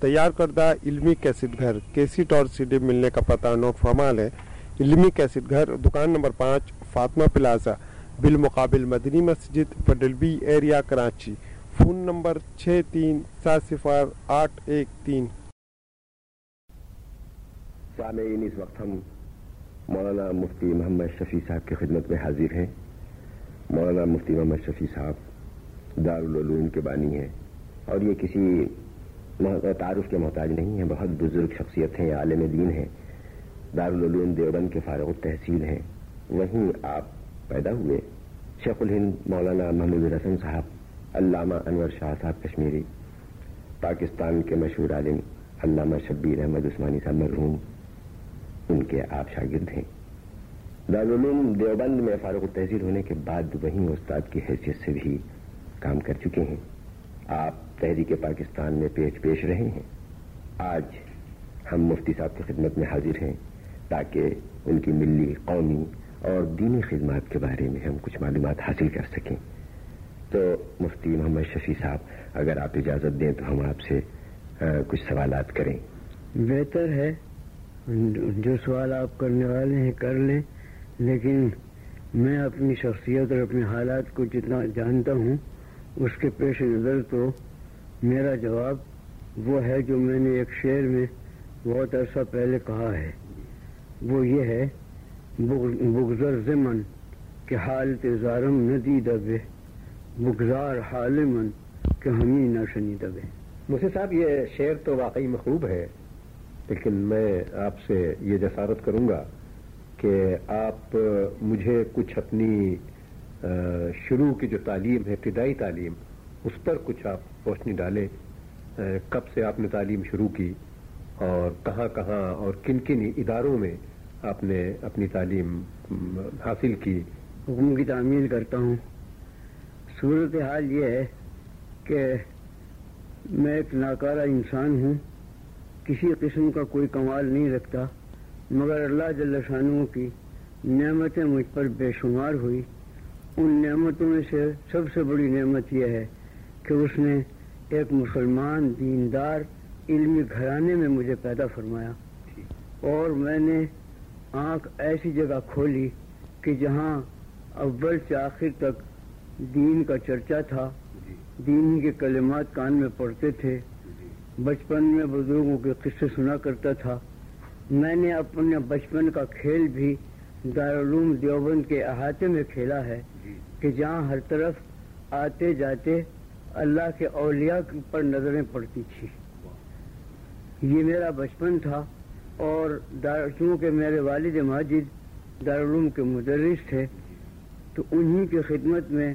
تیار کردہ علمی کیسٹ گھر کیسٹ اور سی ڈی ملنے کا پتہ نوٹ فرمال ہے۔ علمی کیسٹ گھر، دکان نمبر پانچ، فاطمہ پلازا، بالمقابل مدنی مسجد پڈلبی ایریا، کراچی۔ فون نمبر چھ تین سات صفر آٹھ ایک تین۔ سامعین، اس وقت ہم مولانا مفتی محمد شفیع صاحب کی خدمت میں حاضر ہیں۔ مولانا مفتی محمد شفیع صاحب دارالعلوم کے بانی ہیں اور یہ کسی تعارف کے محتاج نہیں ہیں، بہت بزرگ شخصیت ہیں، عالم دین ہیں۔ دارالعلوم دیوبند کے فارغ التحصیل ہیں۔ وہیں آپ پیدا ہوئے۔ شیخ الہند مولانا محمود الحسن صاحب، علامہ انور شاہ صاحب کشمیری۔ پاکستان کے مشہور عالم علامہ شبیر احمد عثمانی صاحب مرحوم۔ ان کے آپ شاگرد ہیں۔ دارالعلوم دیوبند میں فارغ التحصیل ہونے کے بعد وہیں استاد کی حیثیت سے بھی کام کر چکے ہیں۔ آپ تحریک پاکستان میں پیش پیش رہے ہیں۔ آج ہم مفتی صاحب کی خدمت میں حاضر ہیں تاکہ ان کی ملی قومی اور دینی خدمات کے بارے میں ہم کچھ معلومات حاصل کر سکیں۔ تو مفتی محمد شفیع صاحب، اگر آپ اجازت دیں تو ہم آپ سے کچھ سوالات کریں۔ بہتر ہے، جو سوال آپ کرنے والے ہیں کر لیں، لیکن میں اپنی شخصیت اور اپنے حالات کو جتنا جانتا ہوں اس کے پیش نظر تو میرا جواب وہ ہے جو میں نے ایک شعر میں بہت عرصہ پہلے کہا ہے۔ وہ یہ ہے بگزر زمن کہ حال تزارم ندی دبے بگزار حال من کہ ہمیں نہ شنی دبے۔ مجھے صاحب، یہ شعر تو واقعی مخوب ہے، لیکن میں آپ سے یہ جسارت کروں گا کہ آپ مجھے کچھ اپنی شروع کی جو تعلیم ہے، ابتدائی تعلیم، اس پر کچھ آپ روشنی ڈالیں کب سے آپ نے تعلیم شروع کی اور کہاں کہاں اور کن کن اداروں میں آپ نے اپنی تعلیم حاصل کی؟ حکم کی تعمیل کرتا ہوں۔ صورت حال یہ ہے کہ میں ایک ناکارہ انسان ہوں۔ کسی قسم کا کوئی کمال نہیں رکھتا، مگر اللہ جل شانوں کی نعمتیں مجھ پر بے شمار ہوئی۔ ان نعمتوں میں سے سب سے بڑی نعمت یہ ہے کہ اس نے ایک مسلمان دیندار علمی گھرانے میں مجھے پیدا فرمایا۔ اور میں نے آنکھ ایسی جگہ کھولی کہ جہاں اول سے آخر تک دین کا چرچا تھا۔ دین کے کلمات کان میں پڑھتے تھے۔ بچپن میں بزرگوں کے قصے سنا کرتا تھا۔ میں نے اپنے بچپن کا کھیل بھی دارالعلوم دیوبند کے احاطے میں کھیلا ہے۔ کہ جہاں ہر طرف آتے جاتے اللہ کے اولیاء پر نظریں پڑتی تھی یہ میرا بچپن تھا اور چونکہ میرے والد ماجد دارالعلوم کے مدرس تھے، تو انہی کی خدمت میں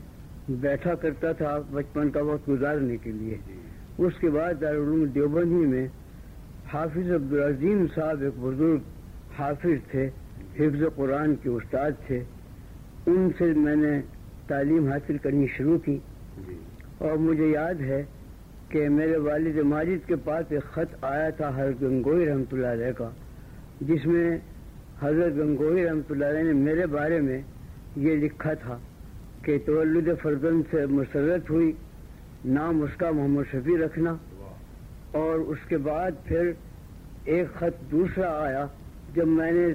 بیٹھا کرتا تھا بچپن کا وقت گزارنے کے لیے۔ اس کے بعد دارالعلوم دیوبندی میں حافظ عبدالعظیم صاحب ایک بزرگ حافظ تھے، حفظ قرآن کے استاد تھے۔ ان سے میں نے تعلیم حاصل کرنی شروع کی جی۔ اور مجھے یاد ہے کہ میرے والد ماجد کے پاس ایک خط آیا تھا حضرت گنگوئی رحمۃ اللہ علیہ کا جس میں حضرت گنگوئی رحمۃ اللہ علیہ نے میرے بارے میں یہ لکھا تھا کہ تولد فرزن سے مسرت ہوئی نام اس کا محمد شفیع رکھنا اور اس کے بعد پھر ایک خط دوسرا آیا جب میں نے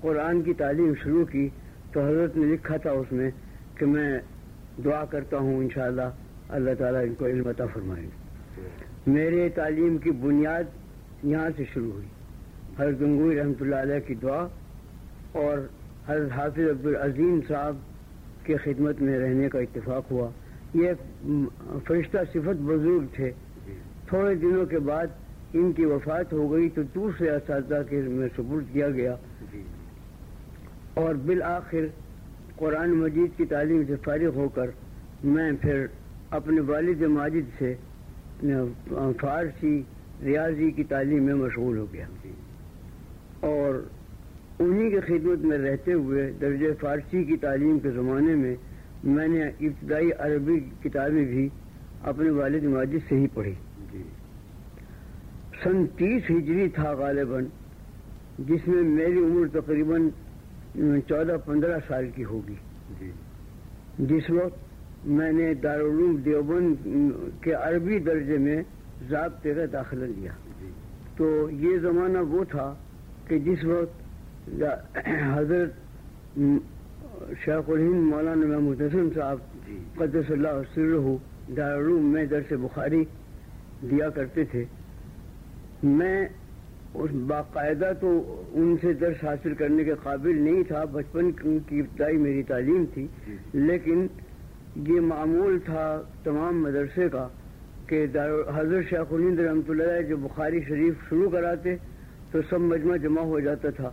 قرآن کی تعلیم شروع کی تو حضرت نے لکھا تھا اس میں کہ میں دعا کرتا ہوں انشاءاللہ، اللہ تعالیٰ ان کو علم عطا فرمائے۔ میرے تعلیم کی بنیاد یہاں سے شروع ہوئی۔ حضرت گنگوئی رحمۃ اللہ علیہ کی دعا اور حضرت حافظ عبدالعظیم صاحب کی خدمت میں رہنے کا اتفاق ہوا۔ یہ فرشتہ صفت بزرگ تھے۔ تھوڑے دنوں کے بعد ان کی وفات ہو گئی تو دوسرے اساتذہ کے میں سپرد کیا گیا۔ اور بالآخر قرآن مجید کی تعلیم سے فارغ ہو کر میں پھر اپنے والد ماجد سے فارسی ریاضی کی تعلیم میں مشغول ہو گیا۔ اور انہی کی خدمت میں رہتے ہوئے درجہ فارسی کی تعلیم کے زمانے میں میں نے ابتدائی عربی کتابیں بھی اپنے والد ماجد سے ہی پڑھی۔ سن تیس ہجری تھا غالباً جس میں میری عمر تقریباً چودہ پندرہ سال کی ہوگی۔ جی۔ جس وقت میں نے دارالعلوم دیوبند کے عربی درجے میں ضابطے کا داخلہ لیا۔ تو یہ زمانہ وہ تھا کہ جس وقت حضرت شیخ الہند مولانا محمود حسن صاحب قدس اللہ سرہ دارالعلوم میں درس بخاری دیا کرتے تھے۔ میں اس باقاعدہ تو ان سے درس حاصل کرنے کے قابل نہیں تھا۔ بچپن کی ابتدائی میری تعلیم تھی، لیکن یہ معمول تھا تمام مدرسے کا کہ حضرت شیخ الند رحمۃ اللہ جو بخاری شریف شروع کراتے تو سب مجمع جمع ہو جاتا تھا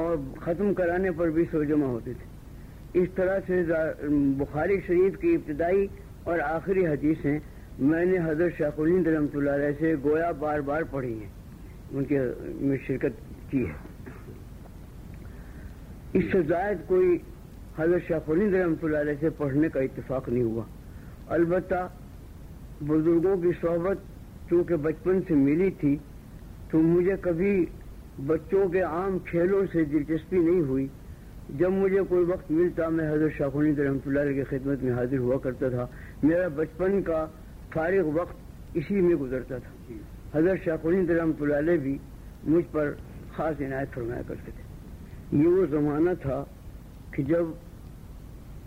اور ختم کرانے پر بھی سو جمع ہوتے تھے۔ اس طرح سے بخاری شریف کی ابتدائی اور آخری حدیثیں میں نے حضرت شیخ الند رحمۃ اللہ علیہ سے گویا بار بار پڑھی ہیں۔ ان کے میں شرکت کی ہے۔ اس سے زائد کوئی حضرت شاہ فلند رحمۃ اللہ علیہ سے پڑھنے کا اتفاق نہیں ہوا۔ البتہ بزرگوں کی صحبت چونکہ بچپن سے ملی تھی، تو مجھے کبھی بچوں کے عام کھیلوں سے دلچسپی نہیں ہوئی۔ جب مجھے کوئی وقت ملتا، میں حضرت شاہ فلند رحمۃ اللہ علیہ کی خدمت میں حاضر ہوا کرتا تھا۔ میرا بچپن کا فارغ وقت اسی میں گزرتا تھا۔ حضرت شاہ الند رحمۃ اللہ علیہ بھی مجھ پر خاص عنایت فرمایا کرتے تھے۔ یہ وہ زمانہ تھا کہ جب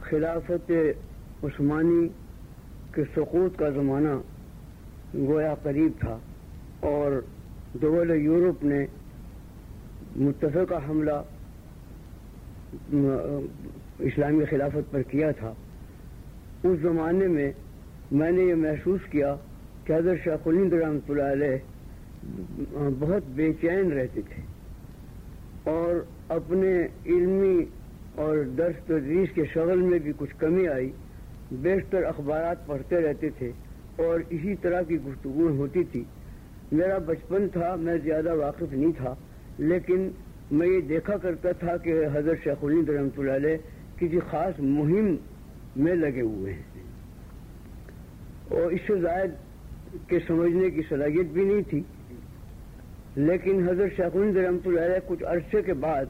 خلافت عثمانی کے سقوط کا زمانہ گویا قریب تھا اور دول یورپ نے متفقہ حملہ اسلامی خلافت پر کیا تھا، اس زمانے میں میں نے یہ محسوس کیا کہ حضرت شاہ الند رحمۃ اللہ علیہ، بہت بے چین رہتے تھے۔ اور اپنے علمی اور درس تدریس کے شغل میں بھی کچھ کمی آئی۔ بیشتر اخبارات پڑھتے رہتے تھے اور اسی طرح کی گفتگو ہوتی تھی۔ میرا بچپن تھا، میں زیادہ واقف نہیں تھا، لیکن میں یہ دیکھا کرتا تھا کہ حضرت شیخ الند رحمۃ اللہ علیہ کسی خاص مہم میں لگے ہوئے ہیں۔ اور اس سے زائد کے سمجھنے کی صلاحیت بھی نہیں تھی۔ لیکن حضرت شیخ رحمۃ اللہ علیہ کچھ عرصے کے بعد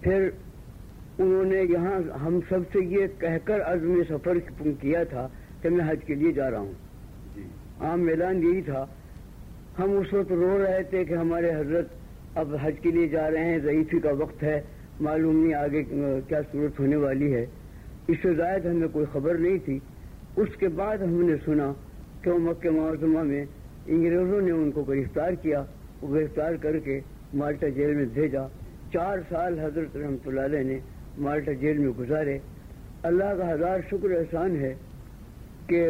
پھر انہوں نے یہاں ہم سب سے یہ کہہ کر عزم سفر کیا تھا کہ میں حج کے لیے جا رہا ہوں۔ عام اعلان یہی تھا۔ ہم اس وقت رو رہے تھے کہ ہمارے حضرت اب حج کے لیے جا رہے ہیں ضعیفی کا وقت ہے معلوم نہیں آگے کیا صورت ہونے والی ہے۔ اس سے زائد ہمیں کوئی خبر نہیں تھی۔ اس کے بعد ہم نے سنا کہ وہ مکہ معظمہ میں انگریزوں نے ان کو گرفتار کیا وہ گرفتار کر کے مالٹا جیل میں بھیجا۔ چار سال حضرت رحمۃ اللہ علیہ نے مالٹا جیل میں گزارے۔ اللہ کا ہزار شکر احسان ہے کہ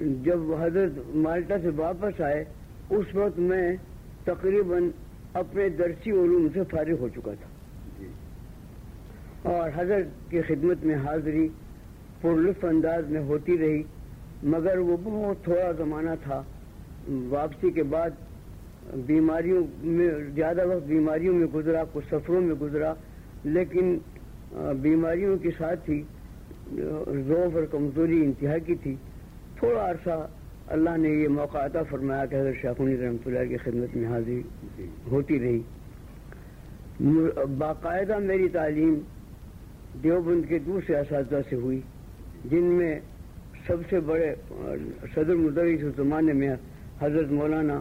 جب حضرت مالٹا سے واپس آئے اس وقت میں تقریباً اپنے درسی علوم سے فارغ ہو چکا تھا۔ اور حضرت کی خدمت میں حاضری پرلطف انداز میں ہوتی رہی۔ مگر وہ بہت تھوڑا زمانہ تھا۔ واپسی کے بعد بیماریوں میں، زیادہ وقت بیماریوں میں گزرا، کچھ سفروں میں گزرا، لیکن بیماریوں کے ساتھ ہی، ذوف اور کمزوری انتہا کی تھی۔ تھوڑا عرصہ اللہ نے یہ موقع عطا فرمایا کہ حضرت شاخونی رحمۃ اللہ کی خدمت میں حاضری ہوتی رہی۔ باقاعدہ میری تعلیم دیوبند کے دوسرے اساتذہ سے ہوئی، جن میں سب سے بڑے صدر مدرس زمانے میں حضرت مولانا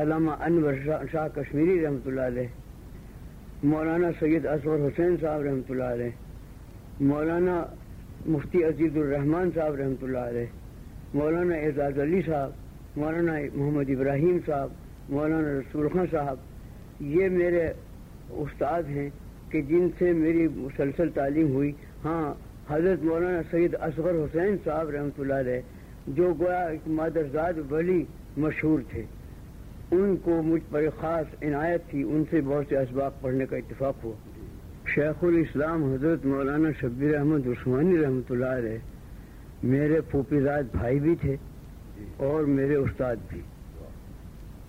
علامہ انور شاہ کشمیری رحمۃ اللہ علیہ، مولانا سید اصغر حسین صاحب رحمۃ اللہ علیہ، مولانا مفتی عزیز الرحمان صاحب رحمۃ اللہ علیہ، مولانا اعزاز علی صاحب، مولانا محمد ابراہیم صاحب، مولانا رسول خان صاحب، یہ میرے استاد ہیں کہ جن سے میری مسلسل تعلیم ہوئی۔ ہاں حضرت مولانا سید اصغر حسین صاحب رحمۃ اللہ علیہ، جو گویا ایک مادرزاد ولی مشہور تھے، ان کو مجھ پر خاص عنایت تھی، ان سے بہت سے اسباق پڑھنے کا اتفاق ہوا۔ شیخ الاسلام حضرت مولانا شبیر احمد عثمانی رحمۃ اللہ علیہ میرے پھوپیزاد بھائی بھی تھے اور میرے استاد بھی۔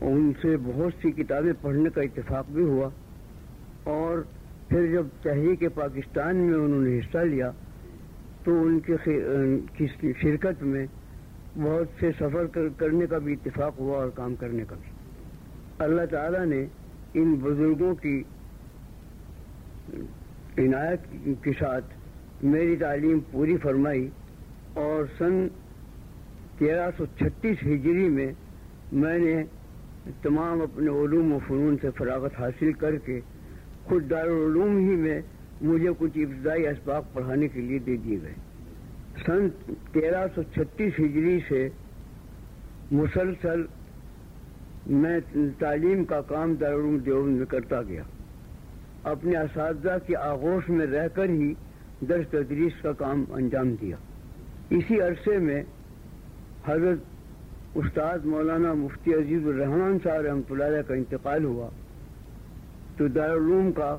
ان سے بہت سی کتابیں پڑھنے کا اتفاق بھی ہوا اور پھر جب تحریک پاکستان میں انہوں نے حصہ لیا تو ان کے کی شرکت میں بہت سے سفر کرنے کا بھی اتفاق ہوا اور کام کرنے کا بھی۔ اللہ تعالیٰ نے ان بزرگوں کی عنایت کے ساتھ میری تعلیم پوری فرمائی اور سن تیرہ سو چھتیس ہجری میں میں نے تمام اپنے علوم و فنون سے فراغت حاصل کر کے خود دارالعلوم ہی میں مجھے کچھ ابتدائی اسباق پڑھانے کے لیے دے دیے گئے۔ سن تیرہ سو چھتیس ہجری سے مسلسل میں تعلیم کا کام دارالعلوم دیوبند میں کرتا گیا۔ اپنے اساتذہ کی آغوش میں رہ کر ہی درس تدریس کا کام انجام دیا۔ اسی عرصے میں حضرت استاد مولانا مفتی عزیز الرحمان صاحب رحمۃ اللہ کا انتقال ہوا۔ تو دارالعلوم کا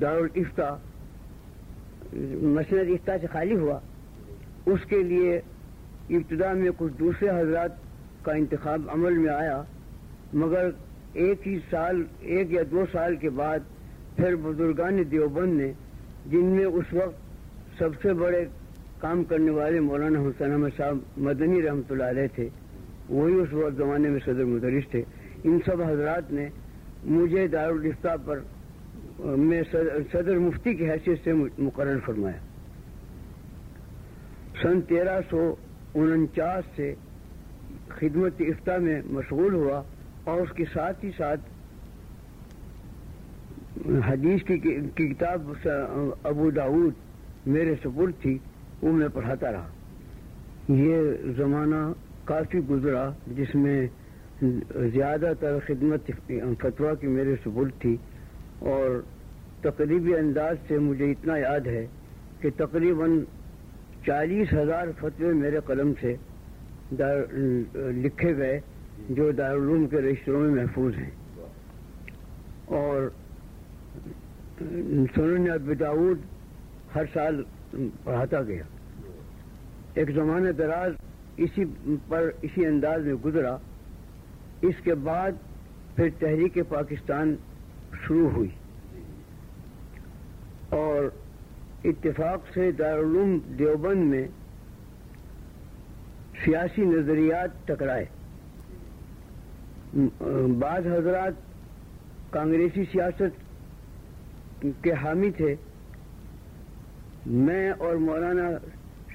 دارالفتا مسند افتا سے خالی ہوا۔ اس کے لیے ابتدا میں کچھ دوسرے حضرات کا انتخاب عمل میں آیا، مگر ایک ہی سال، ایک یا دو سال کے بعد پھر بزرگان دیوبند نے، جن میں اس وقت سب سے بڑے کام کرنے والے مولانا حسین احمد صاحب مدنی رحمۃ اللہ علیہ تھے، وہی اس وقت زمانے میں صدر مدرس تھے۔ ان سب حضرات نے مجھے دارالفتا پر میں صدر مفتی کی حیثیت سے مقرر فرمایا۔ سن تیرہ سو انچاس سے خدمت افتہ میں مشغول ہوا اور اس کے ساتھ ہی ساتھ حدیث کی کتاب ابو داود میرے سپرد تھی، وہ میں پڑھاتا رہا۔ یہ زمانہ کافی گزرا جس میں زیادہ تر خدمت فتوا کی میرے سپرد تھی اور تقریبی انداز سے مجھے اتنا یاد ہے کہ تقریباً چالیس ہزار فتوے میرے قلم سے لکھے گئے جو دارالعلوم کے رجسٹروں میں محفوظ ہیں۔ اور سنن داود ہر سال پڑھاتا گیا۔ ایک زمانہ دراز اسی پر اسی انداز میں گزرا۔ اس کے بعد پھر تحریک پاکستان شروع ہوئی۔ اور اتفاق سے دارالعلوم دیوبند میں سیاسی نظریات ٹکرائے۔ بعض حضرات کانگریسی سیاست کے حامی تھے۔ میں اور مولانا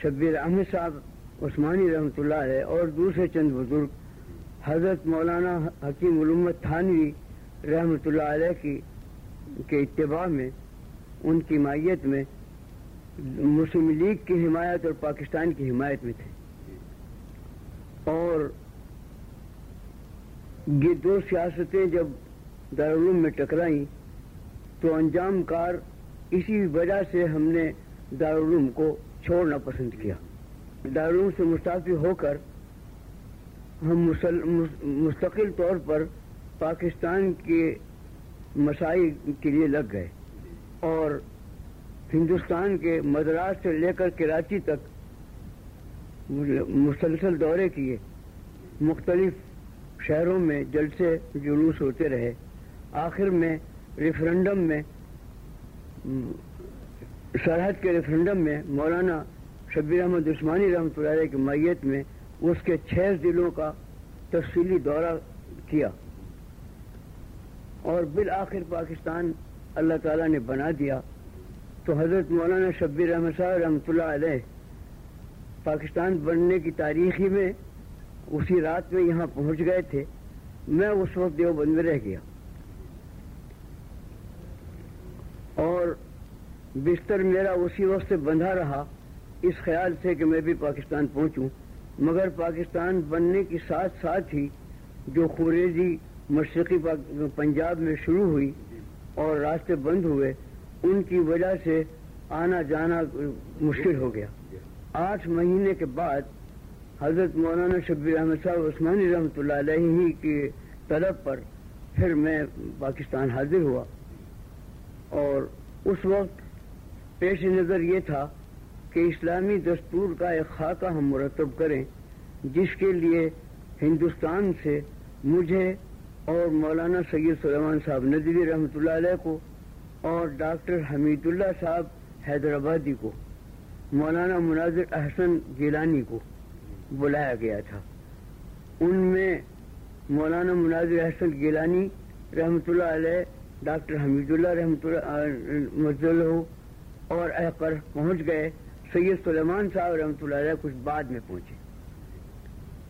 شبیر احمد صاحب عثمانی رحمۃ اللہ علیہ اور دوسرے چند بزرگ، حضرت مولانا حکیم علومت تھانوی رحمۃ اللہ علیہ کی کے اتباع میں ان کی مائیت میں مسلم لیگ کی حمایت اور پاکستان کی حمایت میں تھے۔ اور یہ دو سیاستیں جب دارالعلوم میں ٹکرائیں، تو انجام کار اسی وجہ سے ہم نے دارالعلوم کو چھوڑنا پسند کیا۔ دارالعلوم سے مستعفی ہو کر ہم مستقل طور پر پاکستان کے مسائل کے لیے لگ گئے۔ اور ہندوستان کے مدراس سے لے کر کراچی تک مسلسل دورے کیے۔ مختلف شہروں میں جلسے جلوس ہوتے رہے۔ آخر میں ریفرنڈم میں، سرحد کے ریفرنڈم میں مولانا شبیر احمد عثمانی رحمۃ اللہ کی میت میں اس کے چھ ضلعوں کا تفصیلی دورہ کیا۔ اور بالآخر پاکستان اللہ تعالیٰ نے بنا دیا تو حضرت مولانا شبیر احمد صاحب رحمۃ اللہ علیہ پاکستان بننے کی تاریخی میں اسی رات میں یہاں پہنچ گئے تھے۔ میں اس وقت دیوبند میں رہ گیا۔ اور بستر میرا اسی وقت سے بندھا رہا۔ اس خیال سے کہ میں بھی پاکستان پہنچوں۔ مگر پاکستان بننے کے ساتھ ساتھ ہی جو خوریزی مشرقی پنجاب میں شروع ہوئی اور راستے بند ہوئے، ان کی وجہ سے آنا جانا مشکل ہو گیا۔ آٹھ مہینے کے بعد حضرت مولانا شبیر احمد صاحب عثمانی رحمۃ اللہ علیہ ہی کی طلب پر پھر میں پاکستان حاضر ہوا۔ اور اس وقت پیش نظر یہ تھا کہ اسلامی دستور کا ایک خاکہ ہم مرتب کریں، جس کے لیے ہندوستان سے مجھے اور مولانا سید سلیمان صاحب ندوی رحمۃ اللہ علیہ کو اور ڈاکٹر حمید اللہ صاحب حیدرآبادی کو، مولانا مناظر احسن گیلانی کو بلایا گیا تھا۔ ان میں مولانا مناظر احسن گیلانی رحمۃ اللہ علیہ، ڈاکٹر حمید اللہ رحمۃ اللہ ہو اور احقر پہنچ گئے۔ سید سلیمان صاحب رحمۃ اللہ علیہ کچھ بعد میں پہنچے۔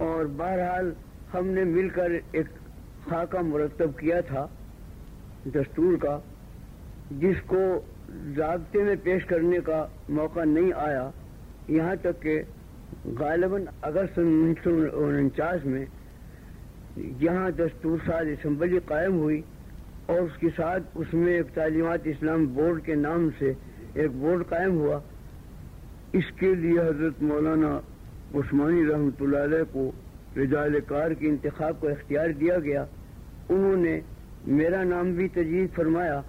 اور بہرحال ہم نے مل کر ایک خاکہ مرتب کیا تھا، دستور کا، جس کو ضابطے میں پیش کرنے کا موقع نہیں آیا، یہاں تک کہ غالباً اگست انیس سو انچاس میں جہاں دستور ساز اسمبلی قائم ہوئی اور اس کے ساتھ اس میں ایک تعلیمات اسلام بورڈ کے نام سے ایک بورڈ قائم ہوا۔ اس کے لیے حضرت مولانا عثمانی رحمۃ اللہ علیہ کو رجال کار کے انتخاب کا اختیار دیا گیا۔ انہوں نے میرا نام بھی تجویز فرمایا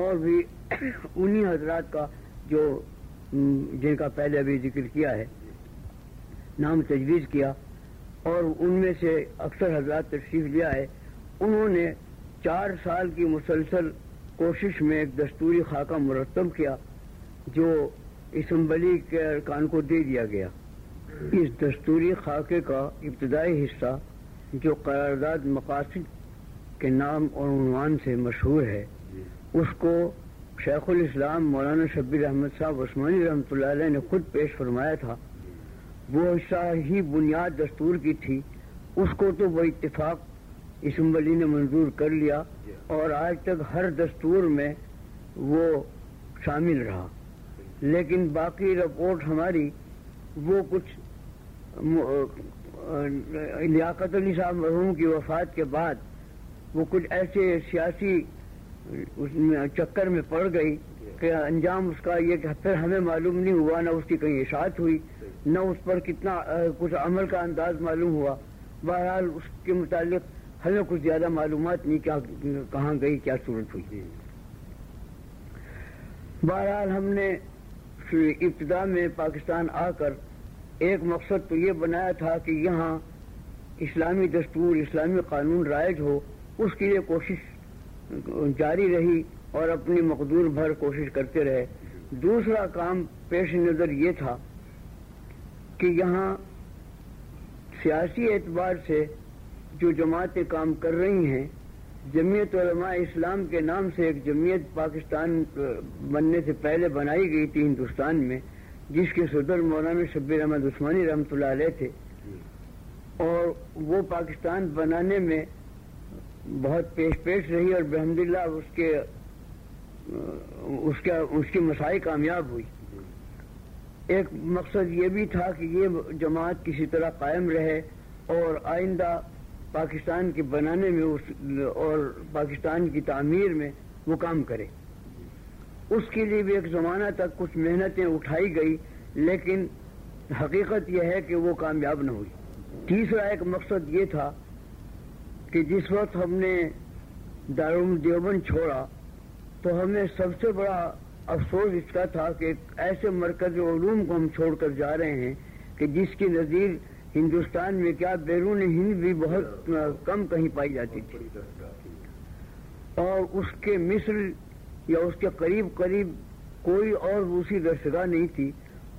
اور بھی انہی حضرات کا جو جن کا پہلے ابھی ذکر کیا ہے، نام تجویز کیا اور ان میں سے اکثر حضرات تشریف لیا ہے، انہوں نے چار سال کی مسلسل کوشش میں ایک دستوری خاکہ مرتب کیا جو اسمبلی کے ارکان کو دے دیا گیا۔ اس دستوری خاکے کا ابتدائی حصہ جو قرارداد مقاصد کے نام اور عنوان سے مشہور ہے۔ اس کو شیخ الاسلام مولانا شبیر احمد صاحب عثمانی رحمۃ اللہ علیہ نے خود پیش فرمایا تھا۔ وہ حصہ ہی بنیاد دستور کی تھی۔ اس کو تو وہ اتفاق اسمبلی نے منظور کر لیا اور آج تک ہر دستور میں وہ شامل رہا۔ لیکن باقی رپورٹ ہماری وہ کچھ لیاقت علی صاحب مرحوم کی وفات کے بعد وہ کچھ ایسے سیاسی چکر میں پڑ گئی کہ انجام اس کا یہ کہ پھر ہمیں معلوم نہیں ہوا نہ اس کی کہیں اشاعت ہوئی نہ اس پر کتنا کچھ عمل کا انداز معلوم ہوا۔ بہرحال اس کے متعلق ہمیں کچھ زیادہ معلومات نہیں کیا کہاں گئی کیا صورت ہوئی۔ بہرحال ہم نے ابتدا میں پاکستان آ کر ایک مقصد تو یہ بنایا تھا کہ یہاں اسلامی دستور اسلامی قانون رائج ہو۔ اس کے لیے کوشش جاری رہی اور اپنی مقدور بھر کوشش کرتے رہے۔ دوسرا کام پیش نظر یہ تھا کہ یہاں سیاسی اعتبار سے جو جماعتیں کام کر رہی ہیں، جمعیت علماء اسلام کے نام سے ایک جمعیت پاکستان بننے سے پہلے بنائی گئی تھی ہندوستان میں، جس کے صدر مولانا شبیر احمد عثمانی رحمۃ اللہ علیہ تھے۔ اور وہ پاکستان بنانے میں بہت پیش پیش رہی اور بحمد اللہ اس کے، اس کا، اس کی مسائی کامیاب ہوئی۔ ایک مقصد یہ بھی تھا کہ یہ جماعت کسی طرح قائم رہے اور آئندہ پاکستان کے بنانے میں اس اور پاکستان کی تعمیر میں وہ کام کرے۔ اس کے لیے بھی ایک زمانہ تک کچھ محنتیں اٹھائی گئی، لیکن حقیقت یہ ہے کہ وہ کامیاب نہ ہوئی۔ تیسرا ایک مقصد یہ تھا کہ جس وقت ہم نے دارال دیوبند چھوڑا، تو ہمیں سب سے بڑا افسوس اس کا تھا کہ ایسے مرکز علوم کو ہم چھوڑ کر جا رہے ہیں کہ جس کی نظیر ہندوستان میں کیا بیرون ہند بھی بہت کم کہیں پائی جاتی تھی۔ اور اس کے مصر یا اس کے قریب قریب کوئی اور دوسری درسگاہ نہیں تھی،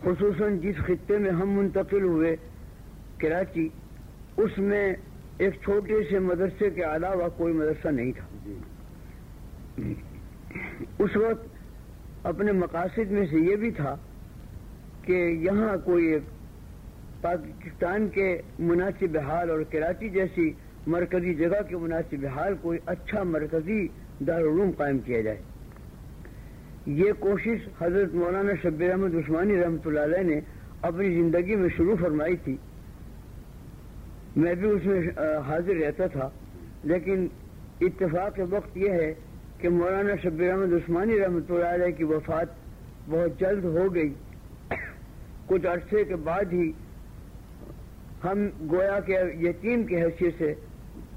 خصوصاً جس خطے میں ہم منتقل ہوئے، کراچی، اس میں ایک چھوٹے سے مدرسے کے علاوہ کوئی مدرسہ نہیں تھا۔ اس وقت اپنے مقاصد میں سے یہ بھی تھا کہ یہاں کوئی ایک پاکستان کے مناسب حال اور کراچی جیسی مرکزی جگہ کے مناسب حال کوئی اچھا مرکزی دارالعلوم قائم کیا جائے۔ یہ کوشش حضرت مولانا شبیر احمد عثمانی رحمۃ اللہ علیہ نے اپنی زندگی میں شروع فرمائی تھی۔ میں بھی اس میں حاضر رہتا تھا، لیکن اتفاق وقت یہ ہے کہ مولانا شبیر احمد عثمانی رحمۃ اللہ علیہ کی وفات بہت جلد ہو گئی۔ کچھ عرصے کے بعد ہی ہم گویا کے یتیم کی حیثیت سے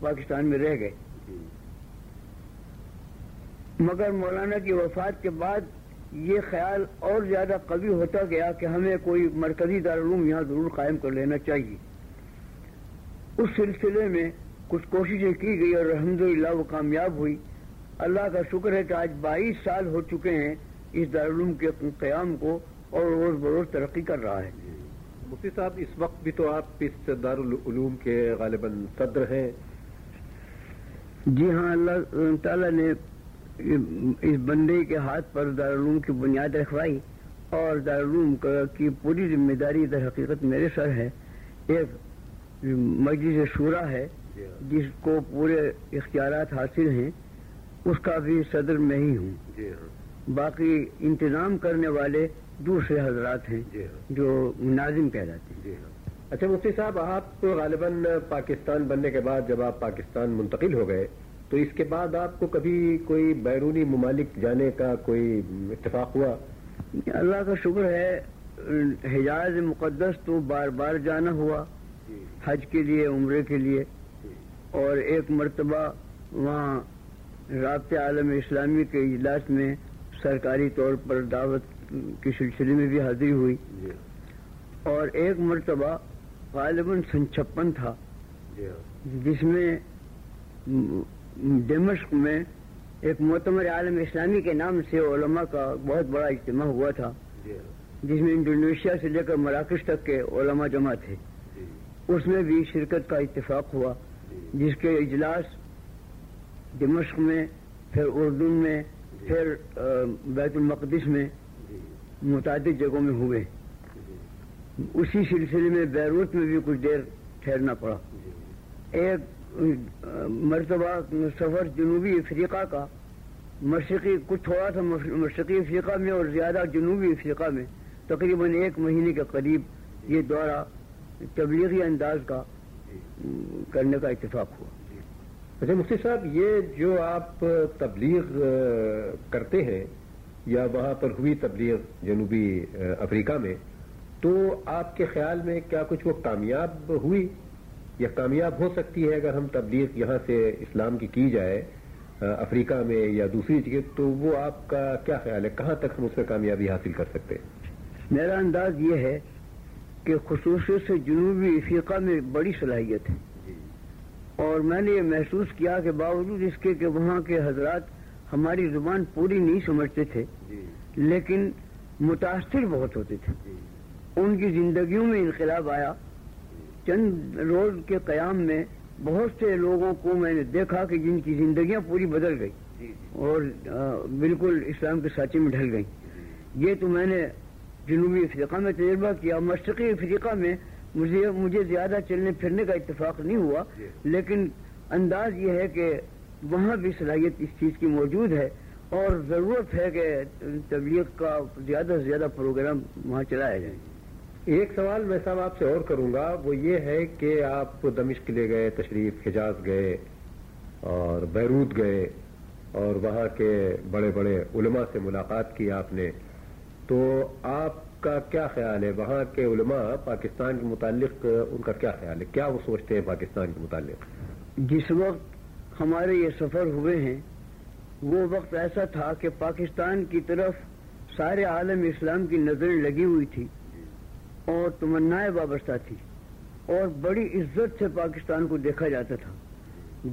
پاکستان میں رہ گئے۔ مگر مولانا کی وفات کے بعد یہ خیال اور زیادہ قوی ہوتا گیا کہ ہمیں کوئی مرکزی دارالعلوم یہاں ضرور قائم کر لینا چاہیے۔ اس سلسلے میں کچھ کوششیں کی گئی اور الحمدللہ وہ کامیاب ہوئی۔ اللہ کا شکر ہے کہ آج بائیس سال ہو چکے ہیں اس دارالعلوم کے قیام کو اور روز بروز ترقی کر رہا ہے۔ مفتی صاحب اس وقت بھی تو آپ اس دارالعلوم کے غالباً صدر ہیں۔ جی ہاں اللہ تعالیٰ نے اس بندے کے ہاتھ پر دارالعلوم کی بنیاد رکھوائی اور دارالعلوم کی پوری ذمہ داری در حقیقت میرے سر ہے۔ ایک مجلس شورا ہے جی ہاں۔ جس کو پورے اختیارات حاصل ہیں اس کا بھی صدر میں ہی ہوں۔ جی ہاں۔ باقی انتظام کرنے والے دوسرے حضرات ہیں جی ہاں۔ جو ناظم کہلاتے ہیں۔ جی ہاں۔ اچھا مفتی صاحب آپ غالباً پاکستان بننے کے بعد جب آپ پاکستان منتقل ہو گئے تو اس کے بعد آپ کو کبھی کوئی بیرونی ممالک جانے کا کوئی اتفاق ہوا؟ اللہ کا شکر ہے حجاز مقدس تو بار بار جانا ہوا۔ حج کے لیے عمرے کے لیے۔ اور ایک مرتبہ وہاں رابطہ عالم اسلامی کے اجلاس میں سرکاری طور پر دعوت کے سلسلے میں بھی حاضری ہوئی۔ جی۔ اور ایک مرتبہ غالباً سن چھپن تھا۔ جی۔ جس میں دمشق میں ایک معتمر عالم اسلامی کے نام سے علماء کا بہت بڑا اجتماع ہوا تھا۔ جی۔ جس میں انڈونیشیا سے لے کر مراکش تک کے علماء جمع تھے۔ اس میں بھی شرکت کا اتفاق ہوا، جس کے اجلاس دمشق میں، پھر اردن میں، پھر بیت المقدس میں متعدد جگہوں میں ہوئے۔ اسی سلسلے میں بیروت میں بھی کچھ دیر ٹھہرنا پڑا۔ ایک مرتبہ سفر جنوبی افریقہ کا۔ مشرقی، کچھ تھوڑا سا مش- مشرقی افریقہ میں اور زیادہ جنوبی افریقہ میں، تقریباً ایک مہینے کے قریب یہ دورہ تبلیغی انداز کا م، کرنے کا اتفاق ہوا۔ اچھا مفتی صاحب یہ جو آپ تبلیغ کرتے ہیں یا وہاں پر ہوئی تبلیغ جنوبی افریقہ میں تو آپ کے خیال میں کیا کچھ وہ کامیاب ہوئی؟ یا کامیاب ہو سکتی ہے اگر ہم تبلیغ یہاں سے اسلام کی کی جائے افریقہ میں یا دوسری جگہ تو وہ آپ کا کیا خیال ہے؟ کہاں تک ہم اس میں کامیابی حاصل کر سکتے ہیں؟ میرا انداز یہ ہے کہ خصوصیت سے جنوبی افریقہ میں بڑی صلاحیت ہے۔ اور میں نے یہ محسوس کیا کہ باوجود اس کے کہ وہاں کے حضرات ہماری زبان پوری نہیں سمجھتے تھے لیکن متاثر بہت ہوتے تھے۔ ان کی زندگیوں میں انقلاب آیا۔ چند روز کے قیام میں بہت سے لوگوں کو میں نے دیکھا کہ جن کی زندگیاں پوری بدل گئی اور بالکل اسلام کے سانچے میں ڈھل گئی یہ تو میں نے جنوبی افریقہ میں تجربہ کیا مشرقی افریقہ میں مجھے مجھے زیادہ چلنے پھرنے کا اتفاق نہیں ہوا لیکن انداز یہ ہے کہ وہاں بھی صلاحیت اس چیز کی موجود ہے اور ضرورت ہے کہ تبلیغ کا زیادہ سے زیادہ پروگرام وہاں چلایا جائے۔ ایک سوال میں صاحب آپ سے اور کروں گا وہ یہ ہے کہ آپ دمشق لے گئے تشریف حجاز گئے اور بیروت گئے اور وہاں کے بڑے بڑے علماء سے ملاقات کی آپ نے۔ تو آپ کا کیا خیال ہے؟ وہاں کے علماء پاکستان کے متعلق، ان کا کیا خیال ہے؟ کیا وہ سوچتے ہیں پاکستان کے متعلق؟ جس وقت ہمارے یہ سفر ہوئے ہیں، وہ وقت ایسا تھا کہ پاکستان کی طرف سارے عالم اسلام کی نظریں لگی ہوئی تھی اور تمنائیں وابستہ تھی اور بڑی عزت سے پاکستان کو دیکھا جاتا تھا۔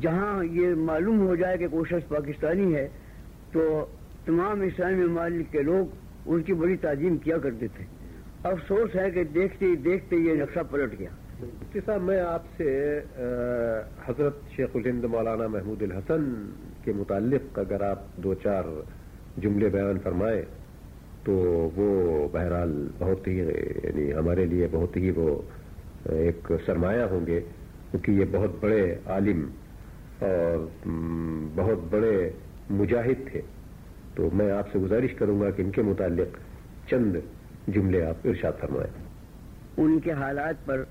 جہاں یہ معلوم ہو جائے کہ کوئی شخص پاکستانی ہے، تو تمام اسلامی ممالک کے لوگ ان کی بڑی تعظیم کیا کرتے تھے۔ افسوس ہے کہ دیکھتے ہی دیکھتے یہ نقشہ پلٹ گیا۔ مفتی صاحب، میں آپ سے حضرت شیخ الہند مولانا محمود الحسن کے متعلق اگر آپ دو چار جملے بیان فرمائیں، تو وہ بہرحال بہت ہی یعنی ہمارے لیے بہت ہی وہ ایک سرمایہ ہوں گے، کیونکہ یہ بہت بڑے عالم اور بہت بڑے مجاہد تھے۔ تو میں آپ سے گزارش کروں گا کہ ان کے متعلق چند جملے آپ ارشاد فرمائیں۔ ان کے حالات پر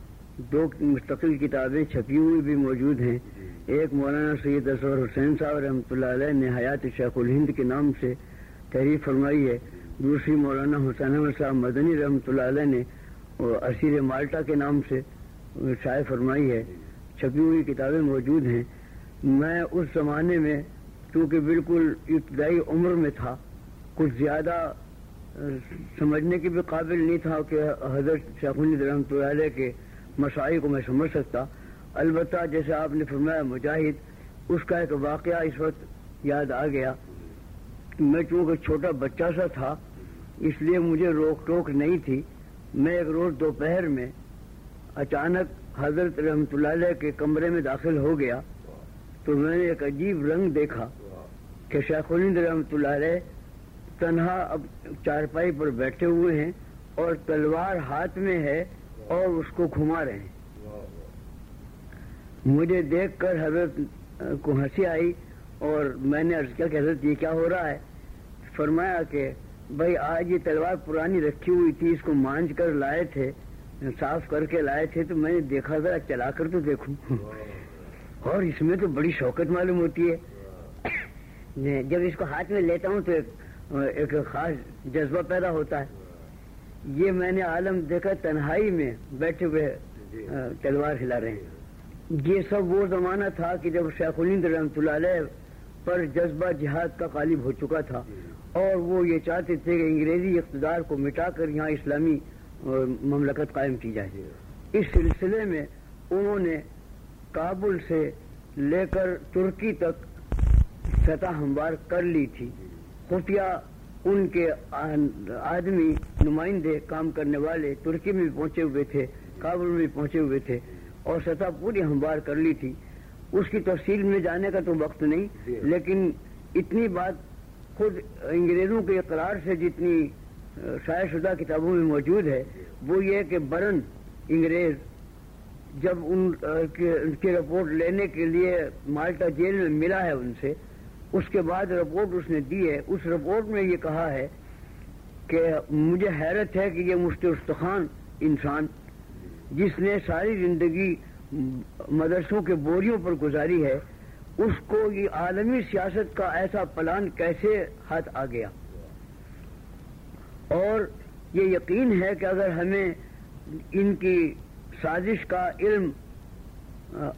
دو مستقل کتابیں چھپی ہوئی بھی موجود ہیں۔ ایک مولانا سید اصغر حسین صاحب رحمۃ اللہ علیہ نے حیات شیخ الہند کے نام سے تحریر فرمائی ہے۔ دوسری مولانا حسین احمد صاحب مدنی رحمۃ اللہ علیہ نے اسیر مالٹا کے نام سے شائع فرمائی ہے۔ چھپی ہوئی کتابیں موجود ہیں۔ میں اس زمانے میں چونکہ بالکل ابتدائی عمر میں تھا، کچھ زیادہ سمجھنے کے بھی قابل نہیں تھا کہ حضرت شیخ رحمۃ اللہ علیہ کے مسائل کو میں سمجھ سکتا۔ البتہ جیسے آپ نے فرمایا، مجاہد، اس کا ایک واقعہ اس وقت یاد آ گیا۔ میں چونکہ چھوٹا بچہ سا تھا، اس لیے مجھے روک ٹوک نہیں تھی۔ میں ایک روز دوپہر میں اچانک حضرت رحمۃ اللہ علیہ کے کمرے میں داخل ہو گیا۔ تو میں نے ایک عجیب رنگ دیکھا۔ کہ شیخ الہند رحمۃ اللہ علیہ تنہا اب چارپائی پر بیٹھے ہوئے ہیں اور تلوار ہاتھ میں ہے اور اس کو گھما رہے ہیں۔ مجھے دیکھ کر حضرت کو ہنسی آئی اور میں نے عرض کیا کہ حضرت یہ کیا ہو رہا ہے؟ فرمایا کہ بھائی آج یہ تلوار پرانی رکھی ہوئی تھی، اس کو مانج کر لائے تھے صاف کر کے لائے تھے، تو میں نے دیکھا ذرا چلا کر تو دیکھوں۔ اور اس میں تو بڑی شوقت معلوم ہوتی ہے۔ جب اس کو ہاتھ میں لیتا ہوں تو ایک خاص جذبہ پیدا ہوتا ہے۔ یہ میں نے عالم دیکھا تنہائی میں بیٹھے ہوئے تلوار ہلا رہے ہیں۔ یہ سب وہ زمانہ تھا کہ جب شیخ الند رحمۃ اللہ علیہ پر جذبہ جہاد کا غالب ہو چکا تھا۔ اور وہ یہ چاہتے تھے کہ انگریزی اقتدار کو مٹا کر یہاں اسلامی مملکت قائم کی جائے۔ اس سلسلے میں انہوں نے کابل سے لے کر ترکی تک سطح ہموار کر لی تھی۔ خفیہ ان کے آدمی نمائندے کام کرنے والے ترکی میں بھی پہنچے ہوئے تھے، کابل میں بھی پہنچے ہوئے تھے اور سطح پوری ہموار کر لی تھی۔ اس کی تفصیل میں جانے کا تو وقت نہیں، لیکن اتنی بات خود انگریزوں کے اقرار سے جتنی شائع شدہ کتابوں میں موجود ہے، وہ یہ کہ برن انگریز جب ان کی رپورٹ لینے کے لیے مالٹا جیل میں ملا ہے ان سے اس کے بعد رپورٹ اس نے دی ہے۔ اس رپورٹ میں یہ کہا ہے کہ مجھے حیرت ہے کہ یہ مفتی استخان انسان جس نے ساری زندگی مدرسوں کے بوریوں پر گزاری ہے، اس کو یہ عالمی سیاست کا ایسا پلان کیسے ہاتھ آ گیا؟ اور یہ یقین ہے کہ اگر ہمیں ان کی سازش کا علم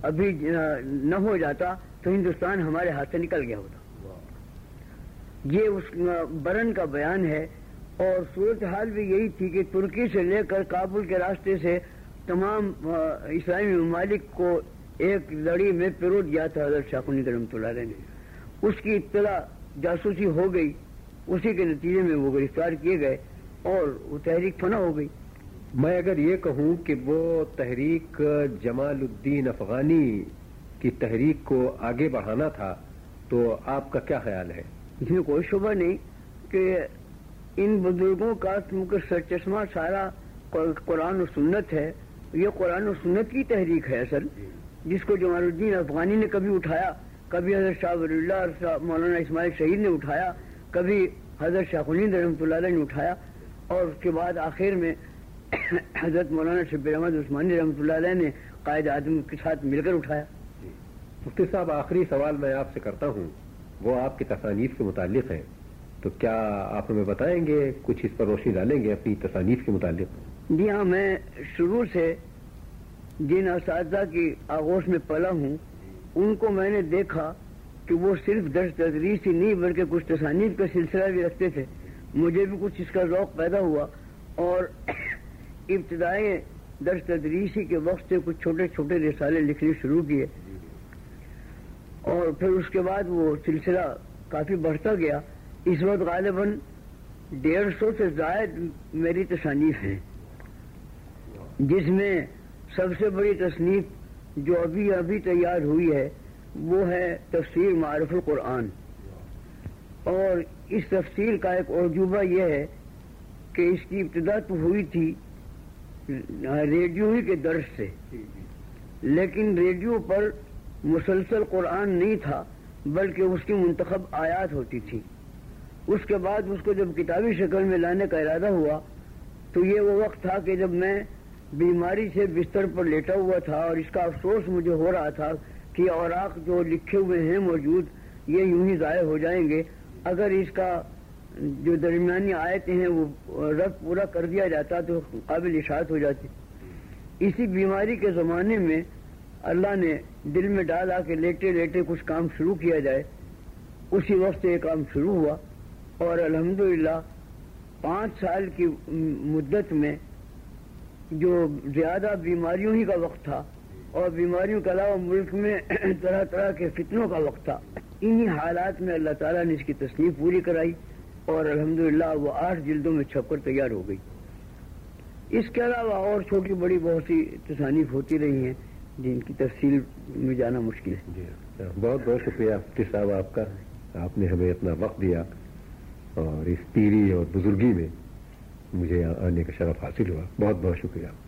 ابھی نہ ہو جاتا تو ہندوستان ہمارے ہاتھ سے نکل گیا ہوتا۔ یہ اس برن کا بیان ہے اور صورتحال بھی یہی تھی کہ ترکی سے لے کر کابل کے راستے سے تمام اسلامی ممالک کو ایک لڑی میں پیرو دیا تھا، حضرت شاہ رحمۃ اللہ علیہ نے۔ اس کی اطلاع جاسوسی ہو گئی، اسی کے نتیجے میں وہ گرفتار کیے گئے اور وہ تحریک فنا ہو گئی۔ میں اگر یہ کہوں کہ وہ تحریک جمال الدین افغانی کی تحریک کو آگے بڑھانا تھا، تو آپ کا کیا خیال ہے؟ اس میں کوئی شبہ نہیں کہ ان بزرگوں کا سر چشمہ سارا قرآن و سنت ہے یہ قرآن و سنت کی تحریک ہے اصل۔ جس کو جمال الدین افغانی نے کبھی اٹھایا کبھی حضرت شاہ ولی اللہ مولانا اسماعیل شہید نے اٹھایا کبھی حضرت شاہ الند رحمۃ اللہ علیہ نے اٹھایا۔ اور اس کے بعد آخر میں حضرت مولانا شبیر احمد عثمانی رحمۃ اللہ علیہ نے قائد آدم کے ساتھ مل کر اٹھایا۔ جی۔ مفتی صاحب آخری سوال میں آپ سے کرتا ہوں۔ وہ آپ کی تصانیف کے متعلق ہے تو کیا آپ ہمیں بتائیں گے کچھ اس پر روشنی ڈالیں گے اپنی تصانیف کے متعلق؟ جی ہاں میں شروع سے جن اساتذہ کی آغوش میں پلا ہوں، ان کو میں نے دیکھا کہ وہ صرف درس تدریس ہی نہیں، بلکہ کچھ تصانیف کا سلسلہ بھی رکھتے تھے۔ مجھے بھی کچھ اس کا ذوق پیدا ہوا۔ اور ابتدائی درس تدریسی کے وقت سے کچھ چھوٹے چھوٹے رسالے لکھنے شروع کیے۔ اور پھر اس کے بعد وہ سلسلہ کافی بڑھتا گیا۔ اس وقت غالباً ڈیڑھ سو سے زائد میری تصانیف ہیں۔ جس میں سب سے بڑی تصنیف جو ابھی ابھی تیار ہوئی ہے، وہ ہے تفسیر معرف القرآن۔ اور اس تفصیل کا ایک عجوبہ یہ ہے کہ اس کی ابتدا تو ہوئی تھی ریڈیو ہی کے درس سے۔ لیکن ریڈیو پر مسلسل قرآن نہیں تھا، بلکہ اس کی منتخب آیات ہوتی تھی۔ اس کے بعد اس کو جب کتابی شکل میں لانے کا ارادہ ہوا، تو یہ وہ وقت تھا کہ جب میں بیماری سے بستر پر لیٹا ہوا تھا اور اس کا افسوس مجھے ہو رہا تھا کہ اوراق جو لکھے ہوئے ہیں موجود، یہ یوں ہی ضائع ہو جائیں گے۔ اگر اس کا جو درمیانی آیتیں ہیں، وہ رب پورا کر دیا جاتا تو قابل اشاعت ہو جاتی۔ اسی بیماری کے زمانے میں اللہ نے دل میں ڈالا کہ لیٹے لیٹے کچھ کام شروع کیا جائے۔ اسی وقت یہ کام شروع ہوا اور الحمدللہ پانچ سال کی مدت میں جو زیادہ بیماریوں ہی کا وقت تھا اور بیماریوں کے علاوہ ملک میں طرح طرح کے فتنوں کا وقت تھا، انہی حالات میں اللہ تعالیٰ نے اس کی تصنیف پوری کرائی اور الحمدللہ وہ آٹھ جلدوں میں چھپ کر تیار ہو گئی۔ اس کے علاوہ اور چھوٹی بڑی بہت سی تصانیف ہوتی رہی ہیں۔ جی ان کی تفصیل میں جانا مشکل ہے۔ جی بہت بہت شکریہ مفتی صاحب آپ کا۔ آپ نے ہمیں اتنا وقت دیا اور اس پیری اور بزرگی میں مجھے آنے کا شرف حاصل ہوا۔ بہت بہت شکریہ۔